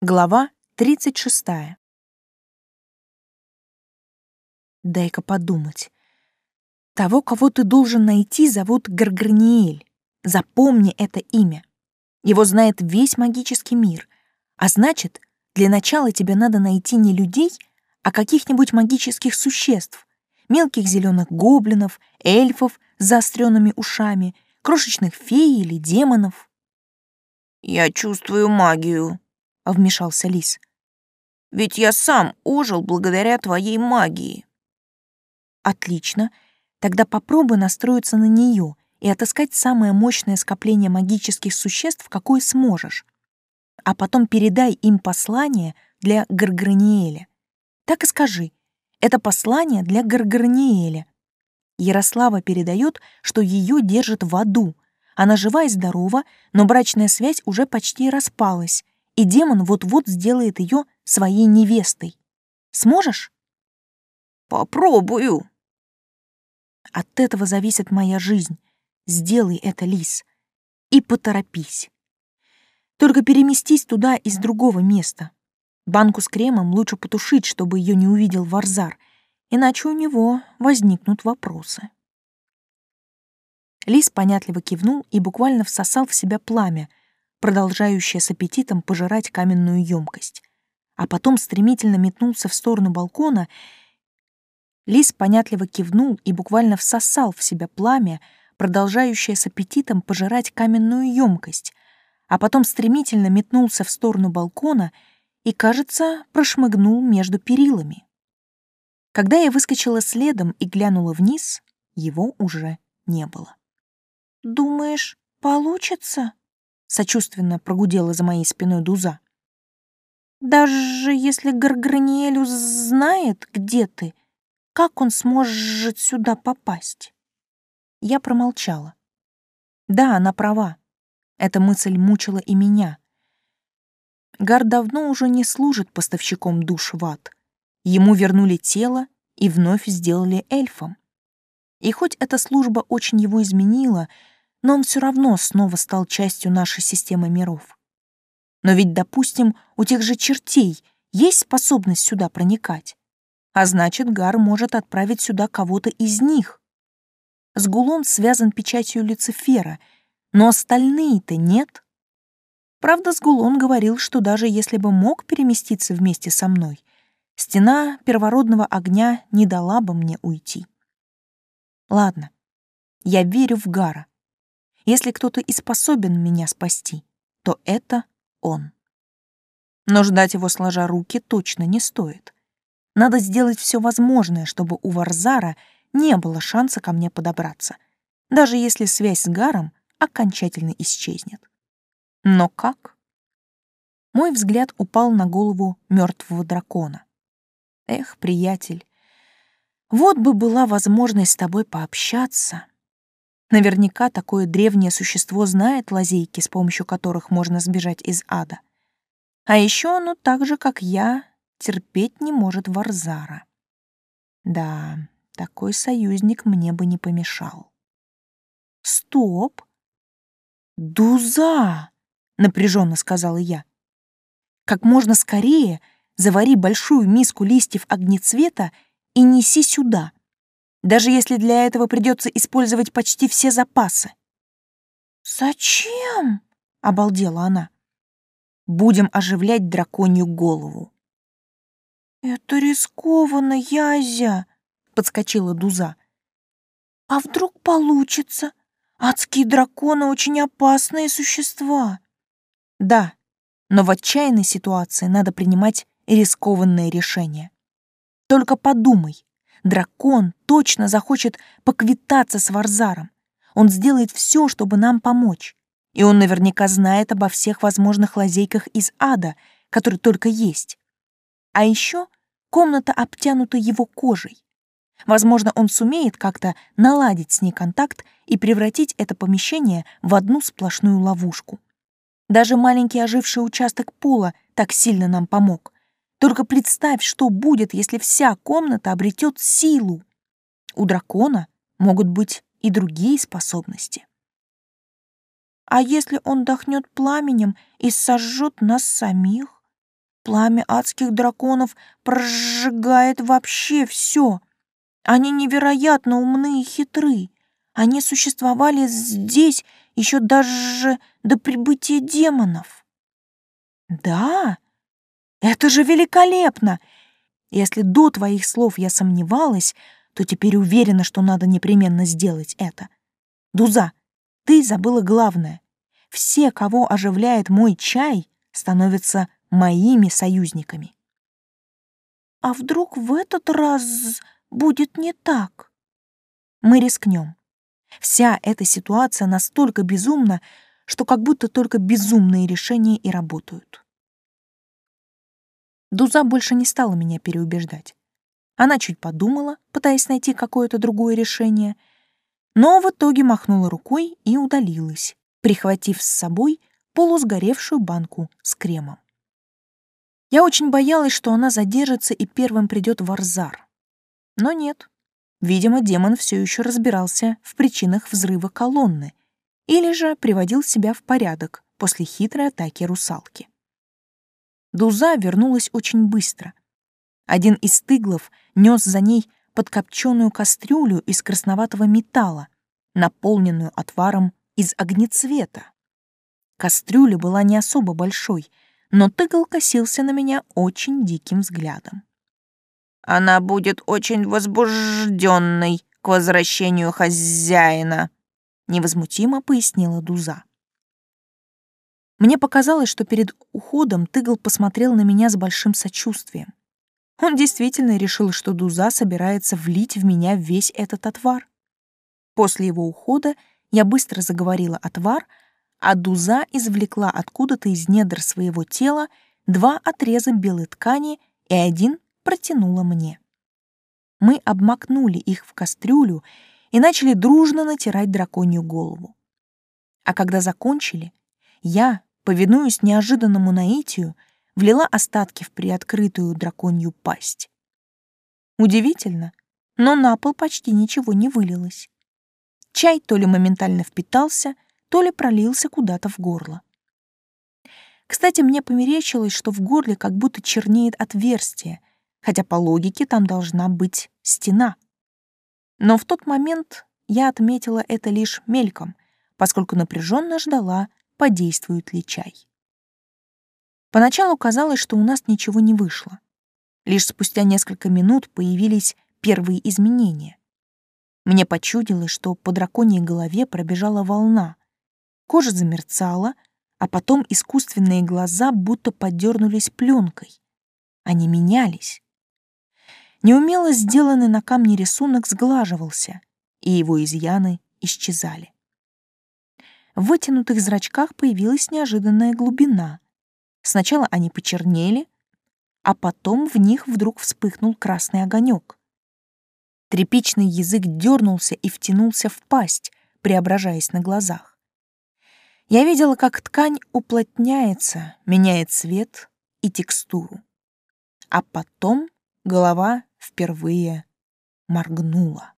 Глава 36. Дай-ка подумать. Того, кого ты должен найти, зовут Гарграниэль. Запомни это имя. Его знает весь магический мир. А значит, для начала тебе надо найти не людей, а каких-нибудь магических существ. Мелких зеленых гоблинов, эльфов с заостренными ушами, крошечных фей или демонов. «Я чувствую магию», вмешался лис. Ведь я сам ожил благодаря твоей магии. Отлично. Тогда попробуй настроиться на нее и отыскать самое мощное скопление магических существ, какое сможешь. А потом передай им послание для Гарграниэля. Так и скажи. Это послание для Гарграниэля. Ярослава передает, что ее держат в аду. Она жива и здорова, но брачная связь уже почти распалась, и демон вот-вот сделает ее своей невестой. Сможешь? Попробую. От этого зависит моя жизнь. Сделай это, Лис. И поторопись. Только переместись туда из другого места. Банку с кремом лучше потушить, чтобы ее не увидел Варзар, иначе у него возникнут вопросы. Лис понятливо кивнул и буквально всосал в себя пламя, продолжающая с аппетитом пожирать каменную емкость. А потом стремительно метнулся в сторону балкона. Лис понятливо кивнул и буквально всосал в себя пламя, продолжающее с аппетитом пожирать каменную емкость, а потом стремительно метнулся в сторону балкона и, кажется, прошмыгнул между перилами. Когда я выскочила следом и глянула вниз, его уже не было. «Думаешь, получится?» Сочувственно прогудела за моей спиной Дуза. Даже если Гарграниэль знает, где ты, как он сможет сюда попасть? Я промолчала. Да, она права. Эта мысль мучила и меня. Гар давно уже не служит поставщиком душ в ад. Ему вернули тело и вновь сделали эльфом. И хоть эта служба очень его изменила, но он все равно снова стал частью нашей системы миров. Но ведь, допустим, у тех же чертей есть способность сюда проникать. А значит, Гар может отправить сюда кого-то из них. Сгулон связан печатью Люцифера, но остальные-то нет. Правда, Сгулон говорил, что даже если бы мог переместиться вместе со мной, стена первородного огня не дала бы мне уйти. Ладно, я верю в Гара. Если кто-то и способен меня спасти, то это он. Но ждать его сложа руки точно не стоит. Надо сделать все возможное, чтобы у Варзара не было шанса ко мне подобраться, даже если связь с Гаром окончательно исчезнет. Но как? Мой взгляд упал на голову мертвого дракона. Эх, приятель, вот бы была возможность с тобой пообщаться. Наверняка такое древнее существо знает лазейки, с помощью которых можно сбежать из ада. А еще оно так же, как я, терпеть не может Варзара. Да, такой союзник мне бы не помешал. Стоп! Дуза! напряженно сказала я. Как можно скорее завари большую миску листьев огнецвета и неси сюда даже если для этого придется использовать почти все запасы. «Зачем?» — обалдела она. «Будем оживлять драконью голову». «Это рискованно, Язя», — подскочила Дуза. «А вдруг получится? Адские драконы очень опасные существа». «Да, но в отчаянной ситуации надо принимать рискованные решения. Только подумай, Дракон точно захочет поквитаться с Варзаром. Он сделает все, чтобы нам помочь. И он наверняка знает обо всех возможных лазейках из ада, которые только есть. А еще комната обтянута его кожей. Возможно, он сумеет как-то наладить с ней контакт и превратить это помещение в одну сплошную ловушку. Даже маленький оживший участок пола так сильно нам помог. Только представь, что будет, если вся комната обретет силу. У дракона могут быть и другие способности. А если он дохнет пламенем и сожжет нас самих? Пламя адских драконов прожигает вообще все. Они невероятно умны и хитры. Они существовали здесь еще даже до прибытия демонов. Да, это же великолепно! Если до твоих слов я сомневалась, то теперь уверена, что надо непременно сделать это. Дуза, ты забыла главное. Все, кого оживляет мой чай, становятся моими союзниками. А вдруг в этот раз будет не так? Мы рискнем. Вся эта ситуация настолько безумна, что как будто только безумные решения и работают. Дуза больше не стала меня переубеждать. Она чуть подумала, пытаясь найти какое-то другое решение, но в итоге махнула рукой и удалилась, прихватив с собой полусгоревшую банку с кремом. Я очень боялась, что она задержится и первым придет в Арзар. Но нет. Видимо, демон все еще разбирался в причинах взрыва колонны или же приводил себя в порядок после хитрой атаки русалки. Дуза вернулась очень быстро. Один из тыглов нес за ней подкопченую кастрюлю из красноватого металла, наполненную отваром из огнецвета. Кастрюля была не особо большой, но тыгл косился на меня очень диким взглядом. «Она будет очень возбужденной к возвращению хозяина», невозмутимо пояснила Дуза. Мне показалось, что перед уходом Тыгл посмотрел на меня с большим сочувствием. Он действительно решил, что Дуза собирается влить в меня весь этот отвар. После его ухода я быстро заговорила отвар, а Дуза извлекла откуда-то из недр своего тела два отреза белой ткани и один протянула мне. Мы обмакнули их в кастрюлю и начали дружно натирать драконью голову. А когда закончили, я, повинуясь неожиданному наитию, влила остатки в приоткрытую драконью пасть. Удивительно, но на пол почти ничего не вылилось. Чай то ли моментально впитался, то ли пролился куда-то в горло. Кстати, мне померещилось, что в горле как будто чернеет отверстие, хотя по логике там должна быть стена. Но в тот момент я отметила это лишь мельком, поскольку напряженно ждала, подействует ли чай. Поначалу казалось, что у нас ничего не вышло. Лишь спустя несколько минут появились первые изменения. Мне почудилось, что по драконьей голове пробежала волна. Кожа замерцала, а потом искусственные глаза будто подернулись пленкой. Они менялись. Неумело сделанный на камне рисунок сглаживался, и его изъяны исчезали. В вытянутых зрачках появилась неожиданная глубина. Сначала они почернели, а потом в них вдруг вспыхнул красный огонек. Тряпичный язык дернулся и втянулся в пасть, преображаясь на глазах. Я видела, как ткань уплотняется, меняет цвет и текстуру. А потом голова впервые моргнула.